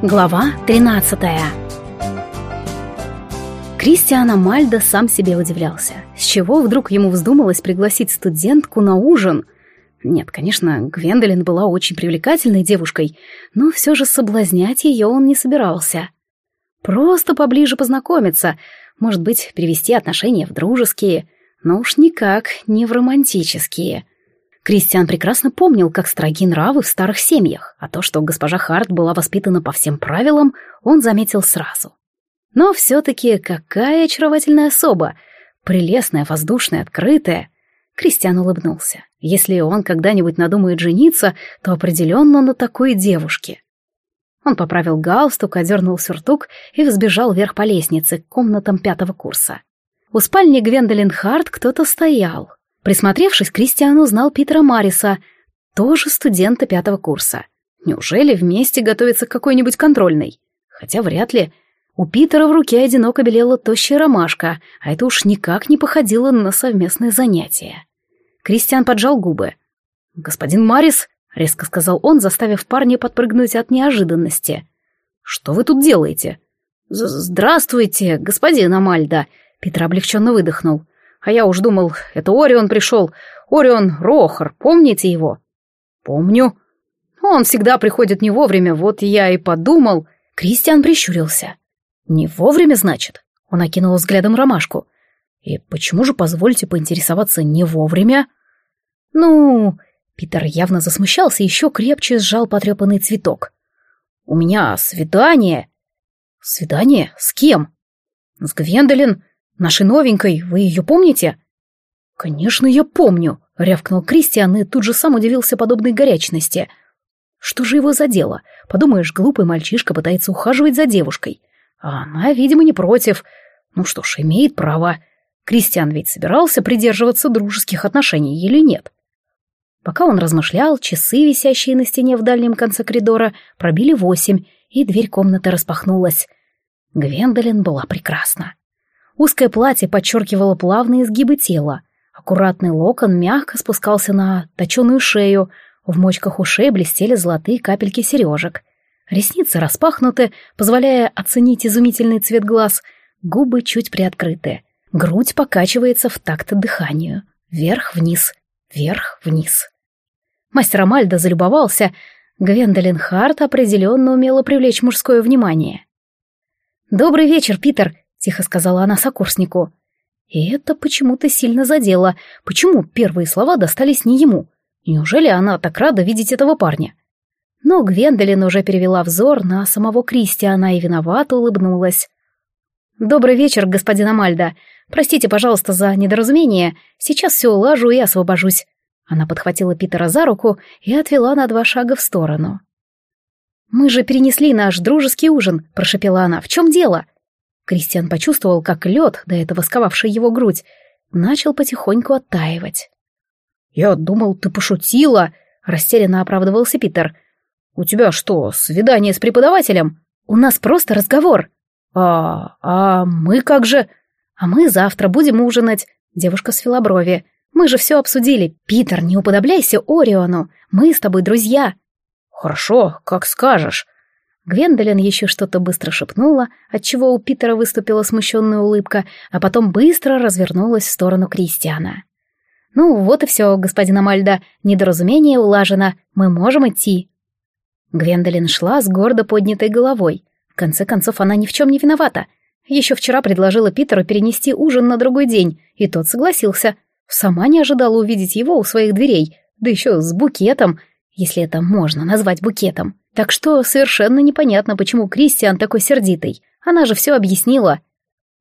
Глава 13 Кристиана Мальда сам себе удивлялся. С чего вдруг ему вздумалось пригласить студентку на ужин? Нет, конечно, Гвендолин была очень привлекательной девушкой, но все же соблазнять ее он не собирался. Просто поближе познакомиться, может быть, привести отношения в дружеские, но уж никак не в романтические — Кристиан прекрасно помнил, как строги нравы в старых семьях, а то, что госпожа Харт была воспитана по всем правилам, он заметил сразу. Но все-таки какая очаровательная особа! Прелестная, воздушная, открытая. Кристиан улыбнулся. Если он когда-нибудь надумает жениться, то определенно на такой девушке. Он поправил галстук, одернул сюртук и взбежал вверх по лестнице к комнатам пятого курса. У спальни Гвендолин Харт кто-то стоял. Присмотревшись, Кристиан узнал Питера Мариса, тоже студента пятого курса. Неужели вместе готовится к какой-нибудь контрольной? Хотя вряд ли. У Питера в руке одиноко белела тощая ромашка, а это уж никак не походило на совместное занятие. Кристиан поджал губы. «Господин Марис», — резко сказал он, заставив парня подпрыгнуть от неожиданности. «Что вы тут делаете?» «Здравствуйте, господин Амальда», — Питер облегченно выдохнул. А я уж думал, это Орион пришел. Орион Рохар, помните его? Помню. Он всегда приходит не вовремя, вот я и подумал. Кристиан прищурился. Не вовремя, значит? Он окинул взглядом ромашку. И почему же, позвольте поинтересоваться, не вовремя? Ну, Питер явно засмущался и еще крепче сжал потрепанный цветок. У меня свидание. Свидание? С кем? С Гвендолин. Нашей новенькой, вы ее помните?» «Конечно, я помню», — рявкнул Кристиан и тут же сам удивился подобной горячности. «Что же его задело? Подумаешь, глупый мальчишка пытается ухаживать за девушкой. А она, видимо, не против. Ну что ж, имеет право. Кристиан ведь собирался придерживаться дружеских отношений или нет?» Пока он размышлял, часы, висящие на стене в дальнем конце коридора, пробили восемь, и дверь комнаты распахнулась. Гвендолин была прекрасна. Узкое платье подчеркивало плавные изгибы тела. Аккуратный локон мягко спускался на точеную шею, в мочках ушей блестели золотые капельки сережек. Ресницы распахнуты, позволяя оценить изумительный цвет глаз, губы чуть приоткрыты. Грудь покачивается в такт дыханию. Вверх-вниз, вверх-вниз. Мастер Амальдо залюбовался. Гвендолин Харт определенно умела привлечь мужское внимание. «Добрый вечер, Питер!» — тихо сказала она сокурснику. И это почему-то сильно задело. Почему первые слова достались не ему? Неужели она так рада видеть этого парня? Но Гвендолин уже перевела взор на самого Кристиана и виновато улыбнулась. «Добрый вечер, господин Амальда. Простите, пожалуйста, за недоразумение. Сейчас все улажу и освобожусь». Она подхватила Питера за руку и отвела на два шага в сторону. «Мы же перенесли наш дружеский ужин», — прошепела она. «В чем дело?» Кристиан почувствовал, как лед, до этого сковавший его грудь, начал потихоньку оттаивать. «Я думал, ты пошутила», — растерянно оправдывался Питер. «У тебя что, свидание с преподавателем? У нас просто разговор». «А, а мы как же...» «А мы завтра будем ужинать», — девушка свела брови. «Мы же все обсудили. Питер, не уподобляйся Ориону. Мы с тобой друзья». «Хорошо, как скажешь», Гвендолин еще что-то быстро шепнула, отчего у Питера выступила смущенная улыбка, а потом быстро развернулась в сторону Кристиана. «Ну, вот и все, господин Амальда, недоразумение улажено, мы можем идти». Гвендолин шла с гордо поднятой головой. В конце концов, она ни в чем не виновата. Еще вчера предложила Питеру перенести ужин на другой день, и тот согласился. Сама не ожидала увидеть его у своих дверей, да еще с букетом, если это можно назвать букетом. Так что совершенно непонятно, почему Кристиан такой сердитый. Она же все объяснила.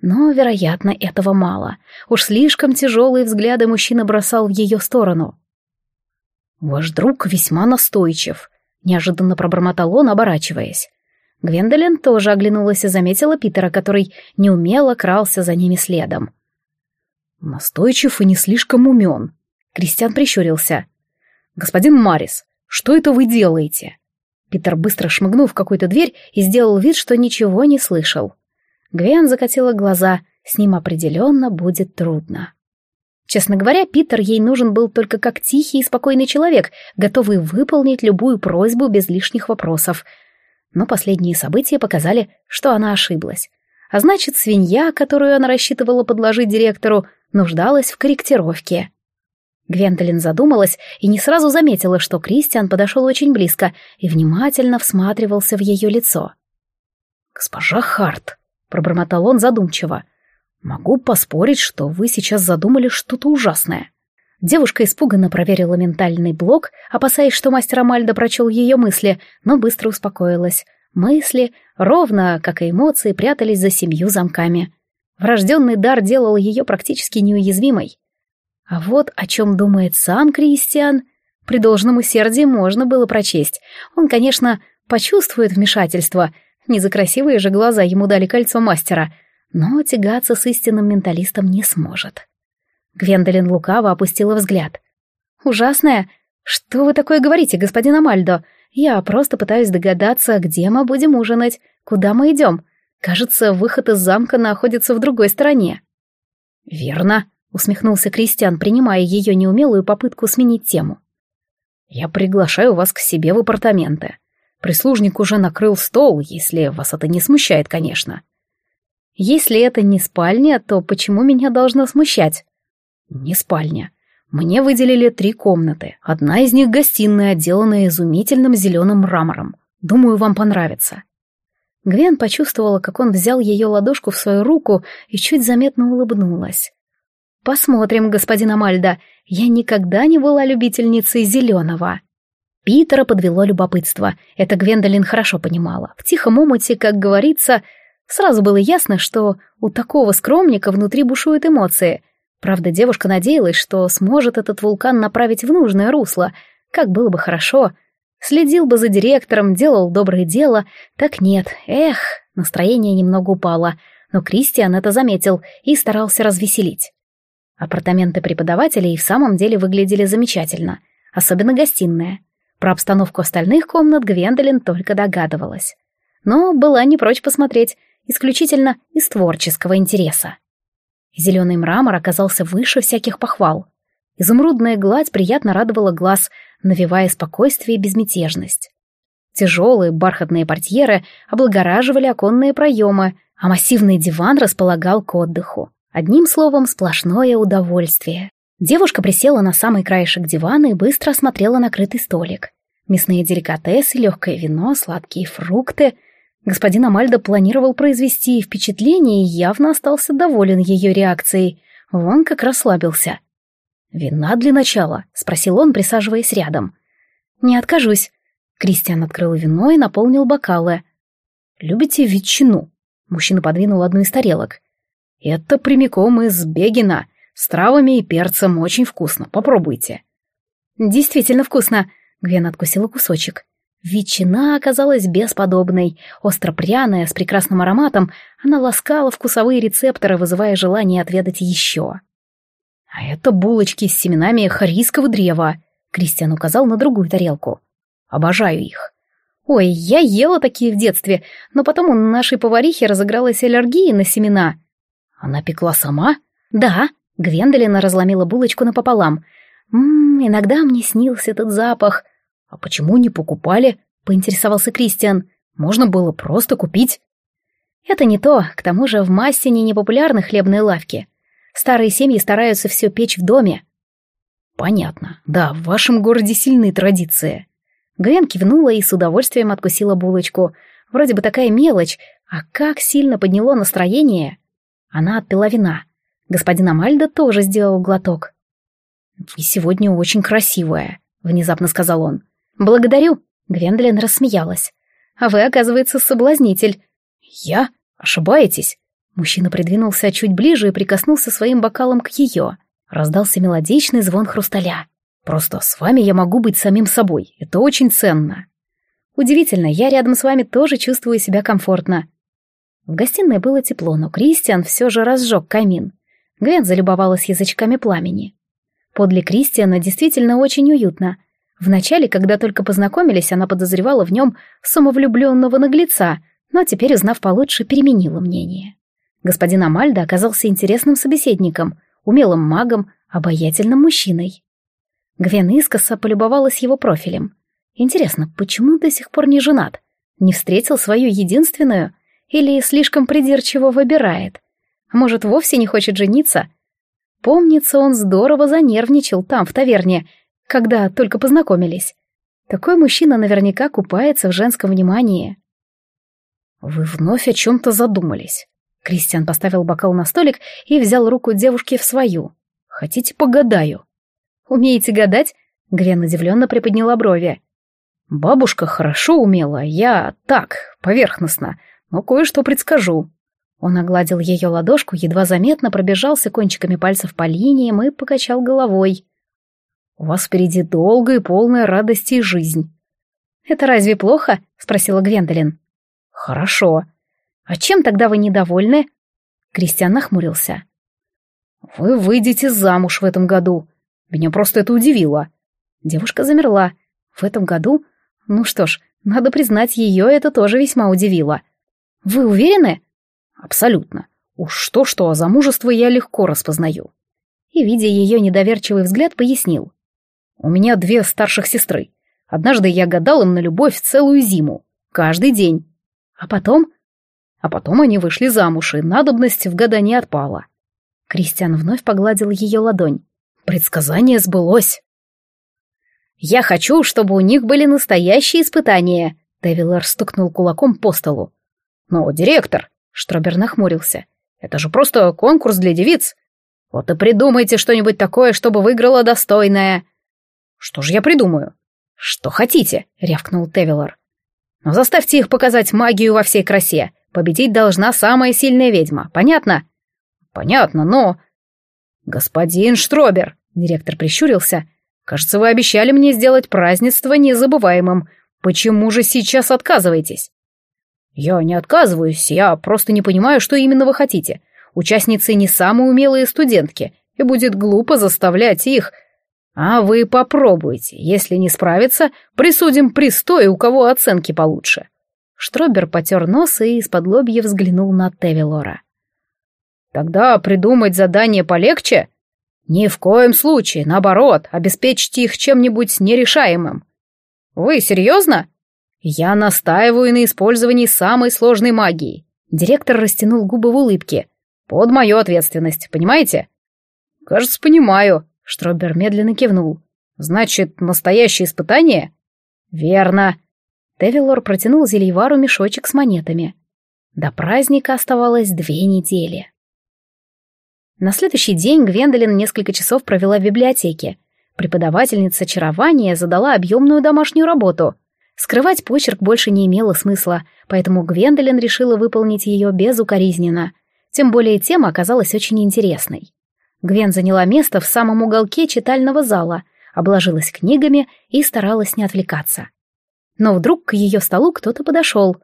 Но, вероятно, этого мало. Уж слишком тяжелые взгляды мужчина бросал в ее сторону. «Ваш друг весьма настойчив», — неожиданно пробормотал он, оборачиваясь. Гвендолин тоже оглянулась и заметила Питера, который неумело крался за ними следом. «Настойчив и не слишком умен», — Кристиан прищурился. «Господин Марис, что это вы делаете?» Питер быстро шмыгнул в какую-то дверь и сделал вид, что ничего не слышал. Гвен закатила глаза, с ним определенно будет трудно. Честно говоря, Питер ей нужен был только как тихий и спокойный человек, готовый выполнить любую просьбу без лишних вопросов. Но последние события показали, что она ошиблась. А значит, свинья, которую она рассчитывала подложить директору, нуждалась в корректировке. Гвендолин задумалась и не сразу заметила, что Кристиан подошел очень близко и внимательно всматривался в ее лицо. «Госпожа Харт», — пробормотал он задумчиво, — «могу поспорить, что вы сейчас задумали что-то ужасное». Девушка испуганно проверила ментальный блок, опасаясь, что мастер Амальдо прочел ее мысли, но быстро успокоилась. Мысли, ровно как и эмоции, прятались за семью замками. Врожденный дар делал ее практически неуязвимой. А вот о чем думает сам Кристиан, при должном усердии можно было прочесть. Он, конечно, почувствует вмешательство, не за красивые же глаза ему дали кольцо мастера, но тягаться с истинным менталистом не сможет. Гвендолин лукаво опустила взгляд. «Ужасная? Что вы такое говорите, господин Амальдо? Я просто пытаюсь догадаться, где мы будем ужинать, куда мы идем. Кажется, выход из замка находится в другой стороне». «Верно», усмехнулся Кристиан, принимая ее неумелую попытку сменить тему. «Я приглашаю вас к себе в апартаменты. Прислужник уже накрыл стол, если вас это не смущает, конечно». «Если это не спальня, то почему меня должно смущать?» «Не спальня. Мне выделили три комнаты. Одна из них гостиная, отделанная изумительным зеленым мрамором. Думаю, вам понравится». Гвен почувствовала, как он взял ее ладошку в свою руку и чуть заметно улыбнулась. «Посмотрим, господин Амальда. Я никогда не была любительницей зеленого». Питера подвело любопытство. Это Гвендолин хорошо понимала. В тихом омуте, как говорится, сразу было ясно, что у такого скромника внутри бушуют эмоции. Правда, девушка надеялась, что сможет этот вулкан направить в нужное русло. Как было бы хорошо. Следил бы за директором, делал доброе дело. Так нет, эх, настроение немного упало. Но Кристиан это заметил и старался развеселить. Апартаменты преподавателей в самом деле выглядели замечательно, особенно гостиная. Про обстановку остальных комнат Гвендолин только догадывалась. Но была не прочь посмотреть, исключительно из творческого интереса. Зеленый мрамор оказался выше всяких похвал. Изумрудная гладь приятно радовала глаз, навевая спокойствие и безмятежность. Тяжелые бархатные портьеры облагораживали оконные проемы, а массивный диван располагал к отдыху. Одним словом, сплошное удовольствие. Девушка присела на самый краешек дивана и быстро осмотрела накрытый столик. Мясные деликатесы, легкое вино, сладкие фрукты. Господин Амальдо планировал произвести впечатление и явно остался доволен ее реакцией. Он как расслабился. «Вина для начала?» — спросил он, присаживаясь рядом. «Не откажусь». Кристиан открыл вино и наполнил бокалы. «Любите ветчину?» Мужчина подвинул одну из тарелок. Это прямиком из Бегина, с травами и перцем, очень вкусно, попробуйте. Действительно вкусно, Гвен откусила кусочек. Ветчина оказалась бесподобной, остро-пряная, с прекрасным ароматом, она ласкала вкусовые рецепторы, вызывая желание отведать еще. «А это булочки с семенами харийского древа», — Кристиан указал на другую тарелку. «Обожаю их». «Ой, я ела такие в детстве, но потом у нашей поварихи разыгралась аллергия на семена», она пекла сама? Да. Гвендолина разломила булочку напополам. Ммм, иногда мне снился этот запах. А почему не покупали? Поинтересовался Кристиан. Можно было просто купить. Это не то, к тому же в Массине непопулярны хлебные лавки. Старые семьи стараются все печь в доме. Понятно. Да, в вашем городе сильные традиции. Гвен кивнула и с удовольствием откусила булочку. Вроде бы такая мелочь, а как сильно подняло настроение. Она отпила вина. Господин Амальдо тоже сделал глоток. «Вы сегодня очень красивая», — внезапно сказал он. «Благодарю», — Гвендолин рассмеялась. «А вы, оказывается, соблазнитель». «Я? Ошибаетесь?» Мужчина придвинулся чуть ближе и прикоснулся своим бокалом к ее. Раздался мелодичный звон хрусталя. «Просто с вами я могу быть самим собой. Это очень ценно». «Удивительно, я рядом с вами тоже чувствую себя комфортно. В гостиной было тепло, но Кристиан все же разжег камин. Гвен залюбовалась язычками пламени. Подле Кристиана действительно очень уютно. Вначале, когда только познакомились, она подозревала в нем самовлюбленного наглеца, но теперь, узнав получше, переменила мнение. Господин Амальдо оказался интересным собеседником, умелым магом, обаятельным мужчиной. Гвен искоса полюбовалась его профилем. Интересно, почему до сих пор не женат? Не встретил свою единственную? Или слишком придирчиво выбирает? А может, вовсе не хочет жениться? Помнится, он здорово занервничал там, в таверне, когда только познакомились. Такой мужчина наверняка купается в женском внимании. «Вы вновь о чем-то задумались». Кристиан поставил бокал на столик и взял руку девушки в свою. «Хотите, погадаю?» «Умеете гадать?» Гвен удивленно приподняла брови. «Бабушка хорошо умела, я так, поверхностно, но кое-что предскажу». Он огладил ее ладошку, едва заметно пробежался кончиками пальцев по линиям и покачал головой. «У вас впереди долгая и полная радости жизнь». «Это разве плохо?» — спросила Гвендолин. «Хорошо. А чем тогда вы недовольны?» Кристиан нахмурился. «Вы выйдете замуж в этом году. Меня просто это удивило». Девушка замерла. В этом году? Ну что ж, надо признать, ее это тоже весьма удивило. «Вы уверены?» «Абсолютно. Уж что-что, а замужество я легко распознаю». И, видя ее недоверчивый взгляд, пояснил. У меня две старших сестры. Однажды я гадал им на любовь целую зиму. Каждый день. А потом? А потом они вышли замуж, и надобность в гадании отпала. Кристиан вновь погладил ее ладонь. Предсказание сбылось. «Я хочу, чтобы у них были настоящие испытания», — Девилар стукнул кулаком по столу. «Но, директор», — Штробер нахмурился, — «это же просто конкурс для девиц. Вот и придумайте что-нибудь такое, чтобы выиграла достойная». «Что же я придумаю?» «Что хотите», — рявкнул Тевилор. «Но заставьте их показать магию во всей красе. Победить должна самая сильная ведьма, понятно?» «Понятно, но...» «Господин Штробер», — директор прищурился, — «кажется, вы обещали мне сделать празднество незабываемым. Почему же сейчас отказываетесь?» «Я не отказываюсь, я просто не понимаю, что именно вы хотите. Участницы не самые умелые студентки, и будет глупо заставлять их а вы попробуйте. Если не справится, присудим пристой, у кого оценки получше. Штробер потер нос и из-под лобья взглянул на Тевилора. Тогда придумать задание полегче? Ни в коем случае, наоборот, обеспечьте их чем-нибудь нерешаемым. Вы серьезно? Я настаиваю на использовании самой сложной магии. Директор растянул губы в улыбке. Под мою ответственность, понимаете? Кажется, понимаю. Штробер медленно кивнул. «Значит, настоящее испытание?» «Верно». Девилор протянул Зельевару мешочек с монетами. До праздника оставалось две недели. На следующий день Гвендолин несколько часов провела в библиотеке. Преподавательница очарования задала объемную домашнюю работу. Скрывать почерк больше не имело смысла, поэтому Гвендолин решила выполнить ее безукоризненно. Тем более тема оказалась очень интересной. Гвен заняла место в самом уголке читального зала, обложилась книгами и старалась не отвлекаться. Но вдруг к ее столу кто-то подошел.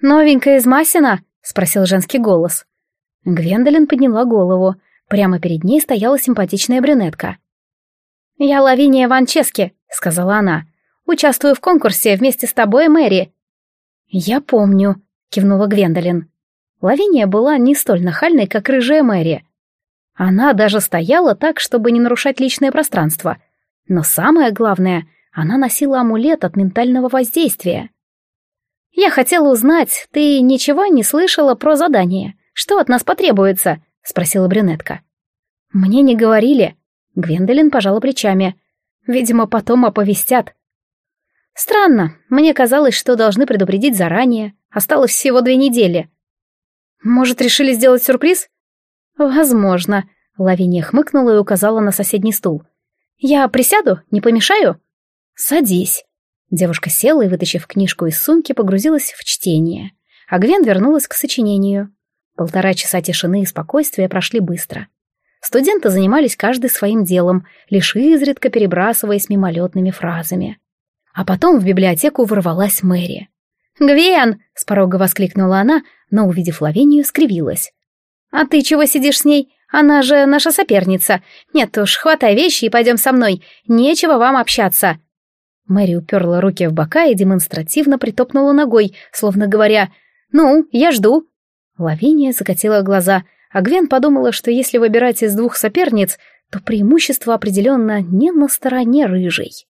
«Новенькая из Масина?» — спросил женский голос. Гвендолин подняла голову. Прямо перед ней стояла симпатичная брюнетка. «Я Лавиния Ванчески», — сказала она. «Участвую в конкурсе вместе с тобой, Мэри». «Я помню», — кивнула Гвендолин. Лавиния была не столь нахальной, как рыжая Мэри. Она даже стояла так, чтобы не нарушать личное пространство. Но самое главное, она носила амулет от ментального воздействия. «Я хотела узнать, ты ничего не слышала про задание? Что от нас потребуется?» — спросила брюнетка. «Мне не говорили». Гвендолин пожала плечами. «Видимо, потом оповестят». «Странно. Мне казалось, что должны предупредить заранее. Осталось всего две недели». «Может, решили сделать сюрприз?» «Возможно», — Лавиния хмыкнула и указала на соседний стул. «Я присяду? Не помешаю?» «Садись». Девушка села и, вытащив книжку из сумки, погрузилась в чтение. А Гвен вернулась к сочинению. Полтора часа тишины и спокойствия прошли быстро. Студенты занимались каждый своим делом, лишь изредка перебрасываясь мимолетными фразами. А потом в библиотеку ворвалась Мэри. «Гвен!» — с порога воскликнула она, но, увидев Лавинию, скривилась. «А ты чего сидишь с ней? Она же наша соперница. Нет уж, хватай вещи и пойдем со мной. Нечего вам общаться». Мэри уперла руки в бока и демонстративно притопнула ногой, словно говоря «Ну, я жду». Лавиния закатила глаза, а Гвен подумала, что если выбирать из двух соперниц, то преимущество определенно не на стороне рыжей.